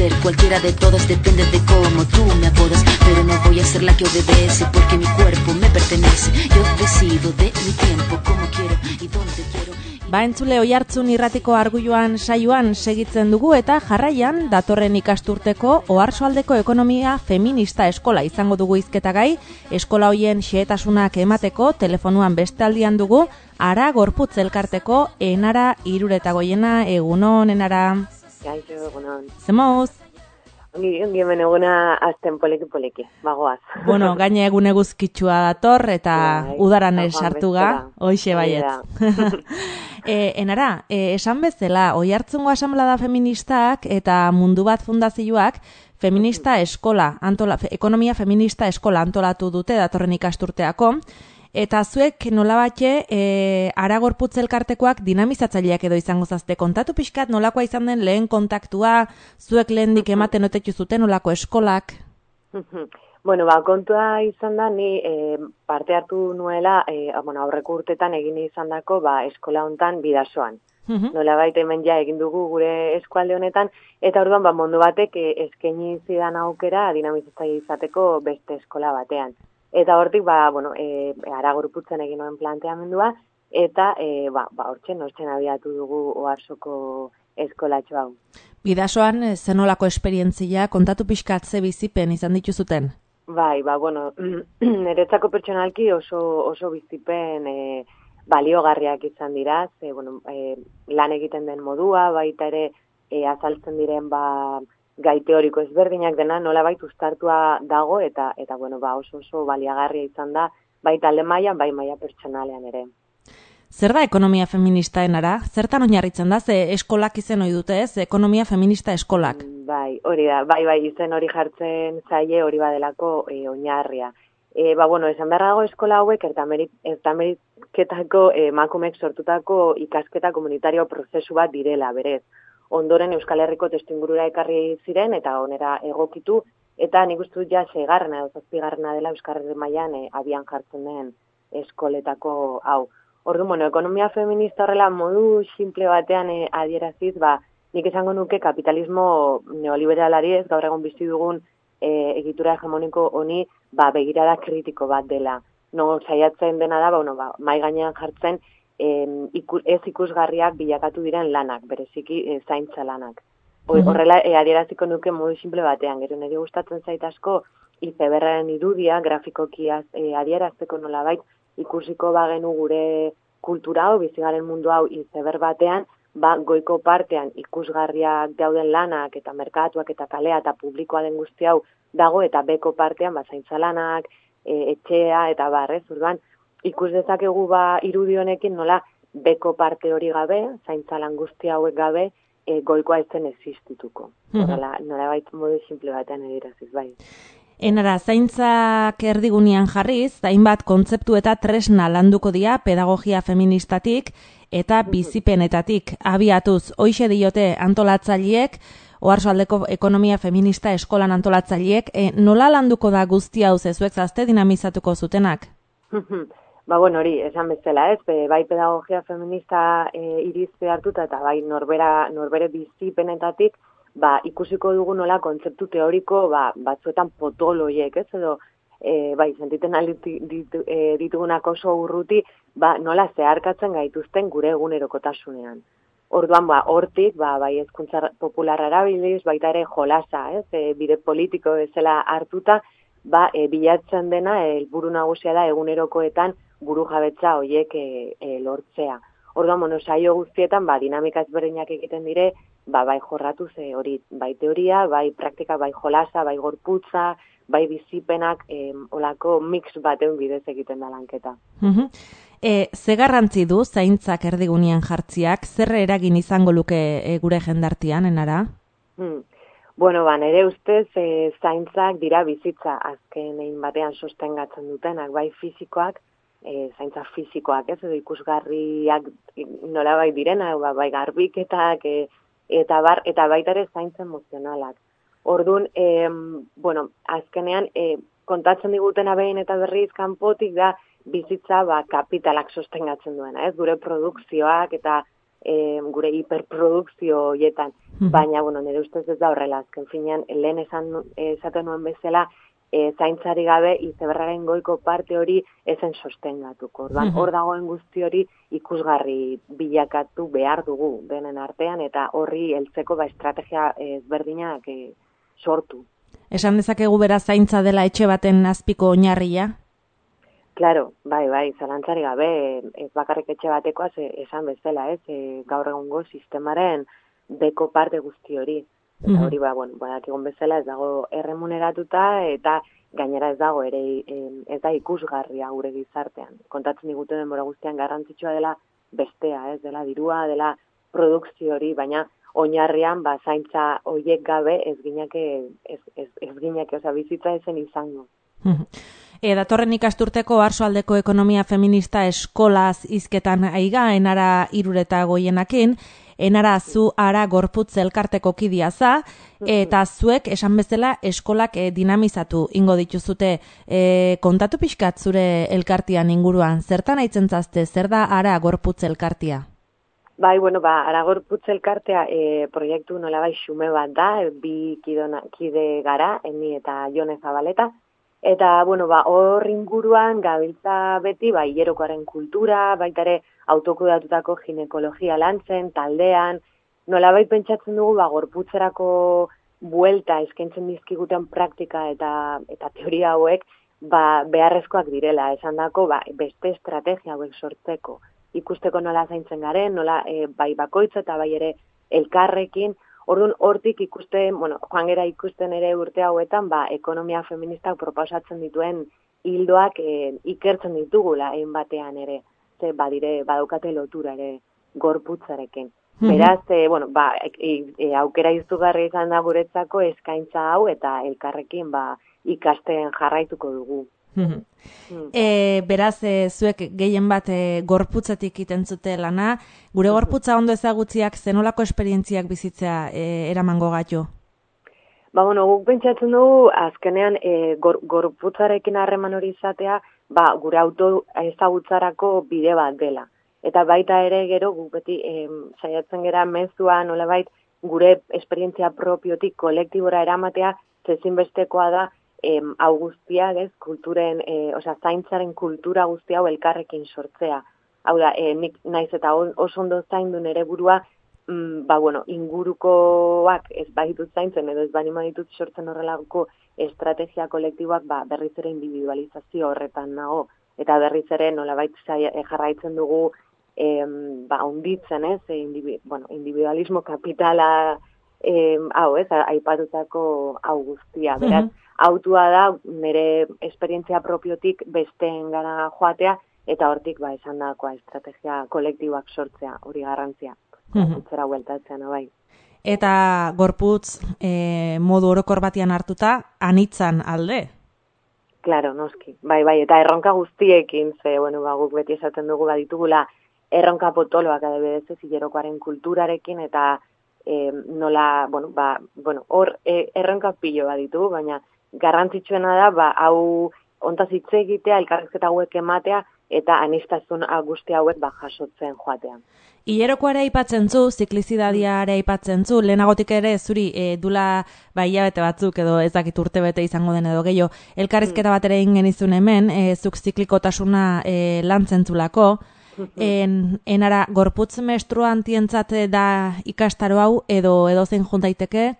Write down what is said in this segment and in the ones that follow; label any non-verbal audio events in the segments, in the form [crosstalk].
ser cualquiera de todas, depende de cómo tú me apodas. Pero no voy a ser la que obedece porque mi cuerpo me pertenece. Yo decido de mi tiempo como quiero y donde quiero. Ba entzule oi hartzun irratiko arguioan saioan segitzen dugu eta jarraian datorren ikasturteko oharsoaldeko ekonomia feminista eskola izango dugu izketagai, eskola hoien xehetasunak emateko telefonuan bestaldian dugu, ara gorputz elkarteko enara irureta goiena egunon enara. Gaixo, egunon. Zemoz? Ongi, ongi hemen eguna azten poleki poleki, bagoaz. Bueno, [laughs] gaine egun eguzkitsua dator eta Bai, udaran esartu ga, hoxe baiet. [laughs] E, enara, e, esan bezala, oi hartzungo asamblada feministak eta mundu bat fundazioak feminista eskola, antola, ekonomia feminista eskola antolatu dute datorren ikasturteako, eta zuek nolabatxe e, aragorputz elkartekoak dinamizatzaileak edo izango zazte. Kontatu pixkat nolakoa izan den lehen kontaktua, zuek lehendik ematen otetu zuten nolako eskolak. bueno, ba, kontua izan da, ni eh, parte hartu nuela, eh, bueno, aurreko urtetan egin izan dako, ba, eskola hontan bidasoan. Mhm. Nola baita hemen ja egin dugu gure eskualde honetan, eta orduan, ba, mundu batek eh, eskaini zidan aukera dinamizatzaile izateko beste eskola batean. Eta hortik, ba, bueno, e, aragorputzen egin noen planteamendua, eta, e, ba, ba, hortzen, hortzen abiatu dugu oarsoko eskolatxo hau. Bidasoan, eh, zenolako esperientzia, kontatu pixkat ze bizipen izan dituzuten. Bai, ba, bueno, [clears throat] niretzako pertsonalki oso, oso bizipen e, baliogarriak izan dira, ze, bueno, e, lan egiten den modua, baita ere e, azaltzen diren ba, gai teoriko ezberdinak dena, nola bait ustartua dago, eta, eta bueno, ba, oso oso baliagarria izan da, bai talde mailan, bai maila pertsonalean ere. Zer da ekonomia feministaenara? Zertan oinarritzen da? Ze eskolak izen ohi dute, ez? Ekonomia feminista eskolak. Bai, hori da, bai, bai, izen hori jartzen zaie hori badelako e, oinarria. E, ba, bueno, esan beharrago eskola hauek ertamerik, ertameriketako e, emakumeek sortutako ikasketa komunitario prozesu bat direla, berez. Ondoren Euskal Herriko testuingurura ekarri ziren eta onera egokitu, eta nik uste ja segarrena edo zazpigarrena dela Euskal Herri mailan e, abian jartzen den eskoletako hau. Ordu, bueno, ekonomia feminista horrela modu simple batean e, adieraziz, ba, nik esango nuke kapitalismo neoliberalari ez gaur egon bizi dugun e, egitura hegemoniko honi ba, begirada kritiko bat dela. No, saiatzen dena da, ba, bueno, ba, mai gainean jartzen em, iku, ez ikusgarriak bilakatu diren lanak, bereziki e, zaintza lanak. Hor- Mhm. Horrela, e, adieraziko nuke modu simple batean, gero nire gustatzen zait asko izeberraren irudia, grafikoki az- e, adierazteko nolabait, ikusiko bagenu gure kultura hau, bizigaren mundu hau izeber batean, ba, goiko partean ikusgarriak dauden lanak eta merkatuak eta kalea eta publikoa den guzti hau dago eta beko partean ba, zaintza lanak, e, etxea eta barrez, urduan, ikus dezakegu ba irudi honekin nola beko parte hori gabe, zaintza lan guzti hauek gabe, e, goikoa ez zen existituko. Mhm. Horrela, nolabait modu simple batean ediraziz, bai. Enara, zaintzak erdigunean jarriz, hainbat kontzeptu eta tresna landuko dira pedagogia feministatik eta bizipenetatik abiatuz. Hoixe diote antolatzaileek, oarsoaldeko ekonomia feminista eskolan antolatzaileek, e, nola landuko da guzti hau zezuek zazte dinamizatuko zutenak? [laughs] ba, bueno, hori, esan bezala, ez, be, bai pedagogia feminista e, irizpe hartuta eta bai norbera, norbere bizipenetatik, ba, ikusiko dugu nola kontzeptu teoriko, ba, batzuetan potoloiek, ez, edo, e, bai, sentiten ditu, e, ditugunak oso urruti, ba, nola zeharkatzen gaituzten gure egunerokotasunean. Orduan, ba, hortik, ba, bai ezkuntza popularra erabiliz, baita ere jolasa, ez, e, bide politiko bezala hartuta, ba, e, bilatzen dena, helburu nagusia da egunerokoetan buru jabetza hoiek e, e, lortzea. Orduan, bueno, saio guztietan, ba, dinamika ezberdinak egiten dire, ba, bai jorratu ze hori, bai teoria, bai praktika, bai jolasa, bai gorputza, bai bizipenak, e, olako mix baten bidez egiten da lanketa. Mhm. E, ze garrantzi du zaintzak erdigunean jartziak, zer eragin izango luke e, gure jendartian, enara? Hmm. Bueno, ba, nire ustez, e, zaintzak dira bizitza azken egin batean sostengatzen dutenak, bai fisikoak, e, zaintza fisikoak, ez, edo ikusgarriak nola bai direna, ba, bai garbiketak, e, eta bar, eta baita ere zaintza emozionalak. Orduan, e, bueno, azkenean, e, kontatzen digutena behin eta berriz kanpotik da, bizitza ba, kapitalak sostengatzen duena, ez? Gure produkzioak eta e, gure hiperprodukzio hoietan. Baina, bueno, nire ustez ez da horrela, azken finean, lehen esan, esaten nuen bezala, e, zaintzari gabe izeberraren goiko parte hori ezen sostengatuko. Ordan hor dagoen guzti hori ikusgarri bilakatu behar dugu denen artean eta horri heltzeko ba estrategia ezberdinak e, sortu. Esan dezakegu bera zaintza dela etxe baten azpiko oinarria? Claro, bai, bai, zalantzari gabe, ez bakarrik etxe batekoa esan bezala, ez, e, gaur egungo sistemaren beko parte guzti hori. Eta hori, ba, bueno, ba, bezala ez dago erremuneratuta eta gainera ez dago ere ez da ikusgarria gure gizartean. Kontatzen digute denbora guztian garrantzitsua dela bestea, ez dela dirua, dela produkzio hori, baina oinarrian ba zaintza hoiek gabe ez ginake ez ez, ez ginake, osea bizitza esen izango. E, datorren ikasturteko arsoaldeko ekonomia feminista eskolaz hizketan aiga enara irureta goienakin, enara zu ara gorputz elkarteko kidia za, eta zuek esan bezala eskolak e, dinamizatu ingo dituzute e, kontatu pixkat zure elkartian inguruan, zertan aitzen zazte, zer da ara gorputz elkartia? Bai, bueno, ba, ara gorputz elkartea e, proiektu nola bai xume bat da, bi kidona, kide gara, eni eta jone zabaleta, Eta, bueno, ba, hor inguruan gabiltza beti, ba, hierokoaren kultura, baita ere autokudatutako ginekologia lantzen, taldean, nola bai pentsatzen dugu, ba, gorputzerako buelta eskaintzen dizkiguten praktika eta eta teoria hauek, ba, beharrezkoak direla, esan dako, ba, beste estrategia hauek sortzeko, ikusteko nola zaintzen garen, nola e, bai bakoitza eta bai ere elkarrekin, Orduan hortik ikusten, bueno, joan ikusten ere urte hauetan, ba, ekonomia feministak proposatzen dituen hildoak e, ikertzen ditugula egin batean ere, ze badire badaukate lotura ere gorputzarekin. Mhm. Beraz, e, bueno, ba, e, e, aukera izugarri izan da guretzako eskaintza hau eta elkarrekin ba, ikasten jarraituko dugu. E, beraz, e, zuek gehien bat e, gorputzatik iten zute lana, gure gorputza ondo ezagutziak zenolako esperientziak bizitzea e, eramango gatu? Ba, bueno, guk pentsatzen dugu, azkenean e, gor, gorputzarekin harreman hori izatea, ba, gure auto ezagutzarako bide bat dela. Eta baita ere gero, guk beti e, saiatzen gera mezua nola bait, gure esperientzia propiotik kolektibora eramatea, zezin bestekoa da, em, hau guztia, ez, kulturen, e, osea, zaintzaren kultura guztia hau elkarrekin sortzea. Hau da, e, nik naiz eta oso ondo zaindu nere burua, mm, ba, bueno, ingurukoak ez baditut zaintzen, edo ez bani ditut sortzen horrelako estrategia kolektiboak, ba, berriz ere individualizazio horretan nago, eta berriz ere nola baita e, jarraitzen dugu, em, ba, onditzen, ez, e, bueno, individualismo kapitala, em, hau, ez, aipatutako hau guztia, beraz, autua da nire esperientzia propiotik besteen gara joatea, eta hortik ba esan dakoa estrategia kolektiboak sortzea, hori garrantzia, utzera hueltatzea, bai. Eta gorputz e, modu orokor batian hartuta, anitzan alde? Claro, noski. Bai, bai, eta erronka guztiekin, ze, bueno, ba, guk beti esaten dugu baditugula, erronka potoloak adibidez ez hilerokoaren kulturarekin, eta e, nola, bueno, ba, bueno, hor e, erronka pilo baditu, baina garrantzitsuena da, ba, hau ontaz hitz egitea, elkarrezketa hauek ematea, eta anistazun guzti hauek ba, jasotzen joatean. Ileroko ere aipatzen zu, ziklizidadia aipatzen zu, lehenagotik ere zuri e, dula ba, bete batzuk edo ezakit urte bete izango den edo gehiago, elkarrizketa bat ere ingen izun hemen, e, zuk ziklikotasuna e, lantzen zulako, [laughs] en, enara gorputz mestru antientzate da ikastaro hau edo edo zen juntaiteke?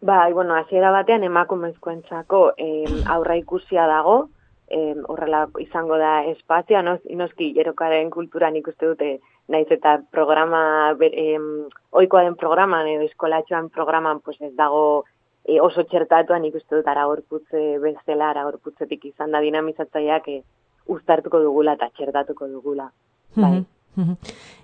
Bai, bueno, hasiera batean emakumezkoentzako em, aurra ikusia dago, em, horrela izango da espazioa, no, noski jerokaren kulturan ikuste dute naiz eta programa em, oikoa den programan edo eskolatxoan programan pues ez dago e, oso txertatuan ikuste dut ara gorputze bezala, ara gorputzetik izan da dinamizatzaileak e, uztartuko dugula eta txertatuko dugula. Bai.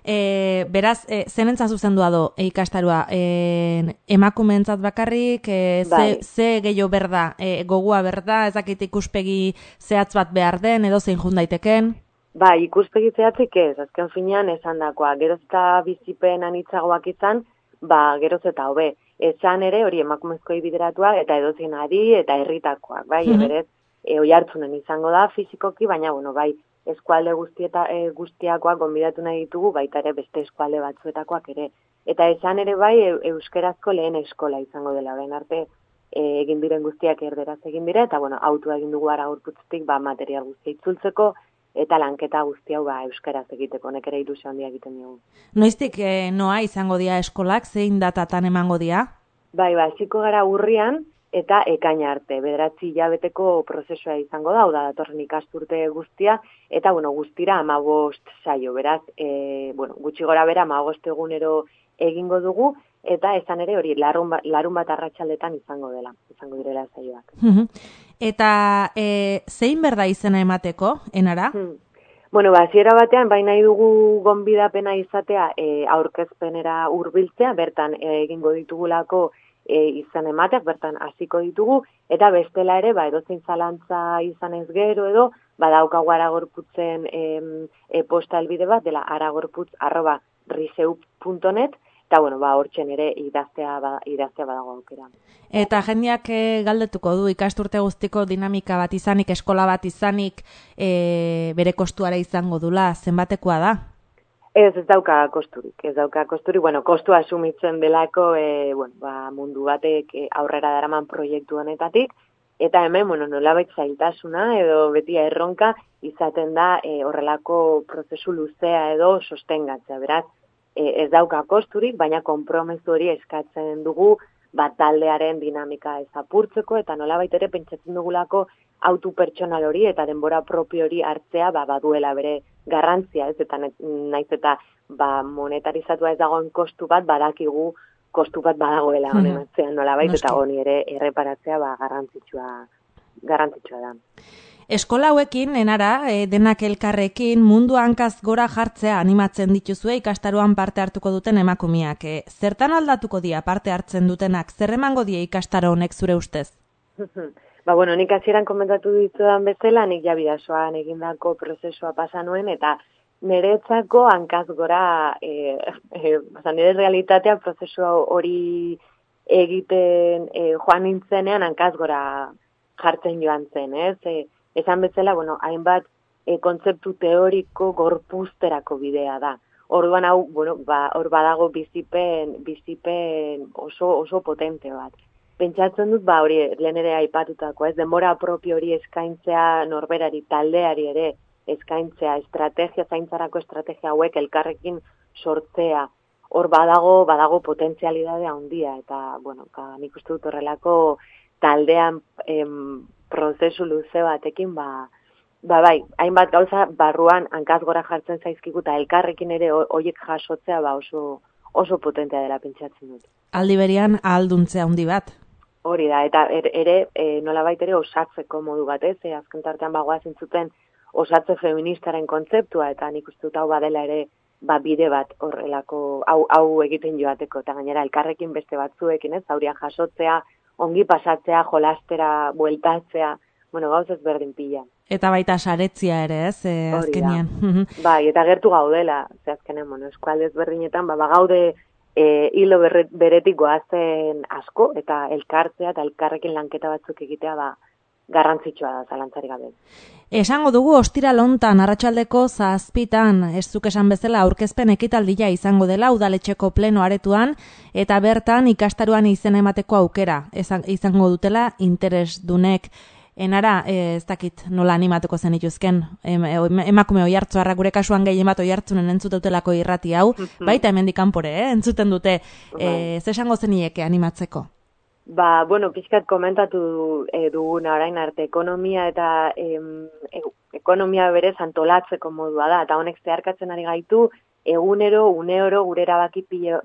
E, beraz, e, zenentza zuzendua do e, ikastarua? E, emakumentzat bakarrik, e, bai. ze, ze gehiago berda, e, gogua berda, ezakit ikuspegi zehatz bat behar den, edo zein jundaiteken? Ba, ikuspegi zehatzik ez, azken finean esan dakoa, geroz eta bizipen anitzagoak izan, ba, geroz eta hobe. Esan ere, hori emakumezkoi bideratua, eta edo adi, eta herritakoak, bai, mm -hmm. eberez, e, oi izango da fizikoki, baina, bueno, bai, eskualde guztieta, e, guztiakoak gonbidatu nahi ditugu, baita ere beste eskualde batzuetakoak ere. Eta esan ere bai, e, euskerazko lehen eskola izango dela, orain arte e, egin diren guztiak erderaz egin dira, eta bueno, autua egin dugu ara urputzetik, ba, material guztia itzultzeko, eta lanketa guzti hau ba, euskaraz egiteko, nek ere ilusio handia egiten dugu. Noiztik e, noa izango dia eskolak, zein datatan emango dia? Bai, ba, ziko gara urrian, eta ekaina arte. Bederatzi jabeteko prozesua izango da, da datorren ikasturte guztia, eta bueno, guztira amabost saio, beraz, e, bueno, gutxi gora bera amabost egunero egingo dugu, eta esan ere hori larun, ba, larun bat arratsaldetan izango dela, izango direla saioak. eta e, zein berda izena emateko, enara? Hmm. Bueno, ba, ziera batean, baina dugu gonbidapena izatea e, aurkezpenera hurbiltzea, bertan e, egingo ditugulako e, izan emateak bertan hasiko ditugu eta bestela ere ba edozein zalantza izan ez gero edo badaukagu aragorputzen e, posta elbide bat dela aragorputz@riseu.net eta bueno ba hortzen ere idaztea ba, idaztea badago aukera Eta jendeak e, galdetuko du ikasturte guztiko dinamika bat izanik, eskola bat izanik, e, bere kostuara izango dula, zenbatekoa da? Ez, ez dauka kosturik, ez dauka kosturik, bueno, kostu asumitzen delako, e, bueno, ba, mundu batek e, aurrera daraman proiektu honetatik, eta hemen, bueno, nolabait zailtasuna edo beti erronka izaten da e, horrelako prozesu luzea edo sostengatzea, beraz, e, ez dauka kosturik, baina konpromesu hori eskatzen dugu, bat taldearen dinamika ezapurtzeko, eta nolabait ere pentsatzen dugulako autu pertsonal hori eta denbora propio hori hartzea, ba, baduela bere garrantzia, ez eta naiz eta ba monetarizatua ez dagoen kostu bat badakigu kostu bat badagoela honen mm atzean nolabait eta honi ere erreparatzea ba garrantzitsua garrantzitsua da. Eskola hauekin, enara, e, denak elkarrekin mundu hankaz gora jartzea animatzen dituzue ikastaroan parte hartuko duten emakumiak. E, zertan aldatuko dia parte hartzen dutenak, zer emango die ikastaro honek zure ustez? [laughs] Ba, bueno, nik hasieran komentatu ditudan bezala, nik ja bidasoan egindako prozesua pasa nuen, eta niretzako hankaz gora, e, e, nire realitatea prozesua hori egiten e, joan nintzenean hankaz gora jartzen joan zen, ez? E, esan bezala, bueno, hainbat e, kontzeptu teoriko gorpuzterako bidea da. Orduan hau, bueno, ba, hor badago bizipen, bizipen oso, oso potente bat pentsatzen dut, ba, hori, lehen ere aipatutako, ez, denbora propio hori eskaintzea norberari, taldeari ere, eskaintzea, estrategia, zaintzarako estrategia hauek elkarrekin sortzea, hor badago, badago potentzialidadea handia eta, bueno, ka, nik uste dut horrelako taldean em, prozesu luze batekin, ba, ba bai, hainbat gauza barruan hankaz gora jartzen zaizkigu eta elkarrekin ere hoiek jasotzea ba oso oso potentea dela pentsatzen dut. Aldi berian ahalduntzea handi bat. Hori da, eta er, ere, e, nola ere osatzeko modu bat, ez? E, azken tartean bagoa zintzuten osatze feministaren kontzeptua, eta nik uste hau badela ere ba, bide bat horrelako hau, hau egiten joateko, eta gainera elkarrekin beste batzuekin, ez? Zaurian jasotzea, ongi pasatzea, jolastera, bueltatzea, bueno, gauz ez berdin pila. Eta baita saretzia ere, ez, e, azkenian. [laughs] bai, eta gertu gaudela, ze azkenen, bueno, berdinetan, ba, ba gaude e, hilo beretik goazen asko, eta elkartzea eta elkarrekin lanketa batzuk egitea ba, garrantzitsua da, zalantzari gabe. Esango dugu ostira lontan, arratsaldeko zazpitan, ez zuk esan bezala aurkezpen ekitaldia izango dela udaletxeko pleno aretuan, eta bertan ikastaruan izen emateko aukera, izango dutela interesdunek enara, e, ez dakit nola animatuko zen ituzken, emakume oi hartzu gure kasuan gehien bat oi hartzunen entzutelako irrati hau, mhm. baita hemen dikanpore, eh? entzuten dute, e, ze esango zen animatzeko? Ba, bueno, pixkat komentatu e, duguna orain arte, ekonomia eta em, e, ekonomia berez antolatzeko modua da, eta honek zeharkatzen ari gaitu, egunero, uneoro, gure erabaki pila,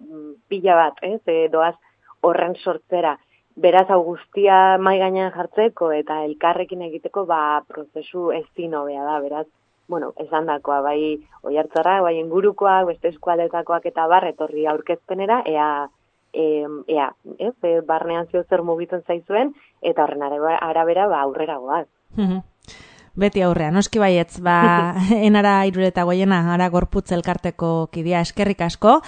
pila bat, ez, e, doaz horren sortzera beraz augustia mai gainean jartzeko eta elkarrekin egiteko ba prozesu ezin hobea da beraz. Bueno esandakoa bai oihartzarra bai ingurukoa beste eskualdetakoak eta bar etorri aurkezpenera ea e, ea ez e, barnean zio zer mugitzen zaizuen eta horren arabera ba aurrera goaz. Beti aurrean, noski baietz, ba, [laughs] enara irureta goiena, ara gorputz elkarteko kidia eskerrik asko,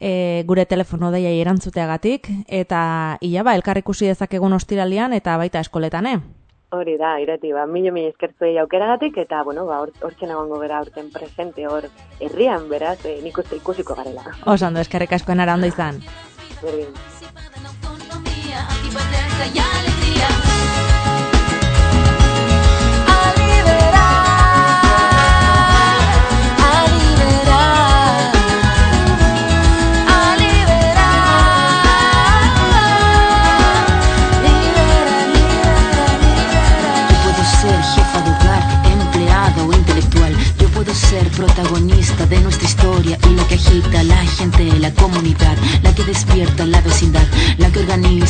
e, gure telefono deia erantzuteagatik eta ia ba elkar ikusi dezakegun ostiralian eta baita eskoletan eh Hori da, irati, ba, milo milo eskertzuei aukeragatik, eta, bueno, ba, hor txena gongo gara urten presente hor herrian, beraz, e, nik uste ikusiko garela. Oso ondo, eskerrik askoen ara ondo izan. Berdin.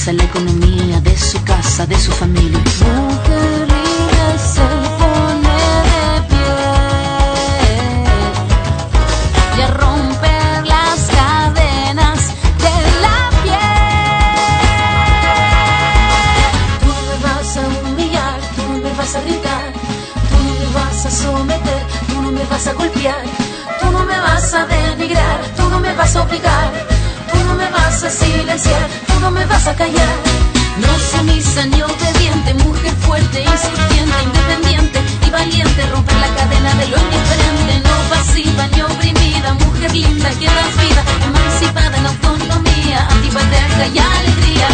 Que organiza la economía de su casa, de su familia. Mujer libre se pone de pie y a romper las cadenas de la piel. Tú no me vas a humillar, tú no me vas a gritar, tú no me vas a someter me vas a golpear, tú no me vas a denigrar, tú no me vas a obligar, tú no me vas a silenciar, tú no vas a callar. No sumisa ni obediente, mujer fuerte, insurgiente, independiente y valiente, romper la cadena de lo indiferente. No pasiva ni oprimida, mujer linda que das vida, emancipada en autonomía, antipatriarca y alegría.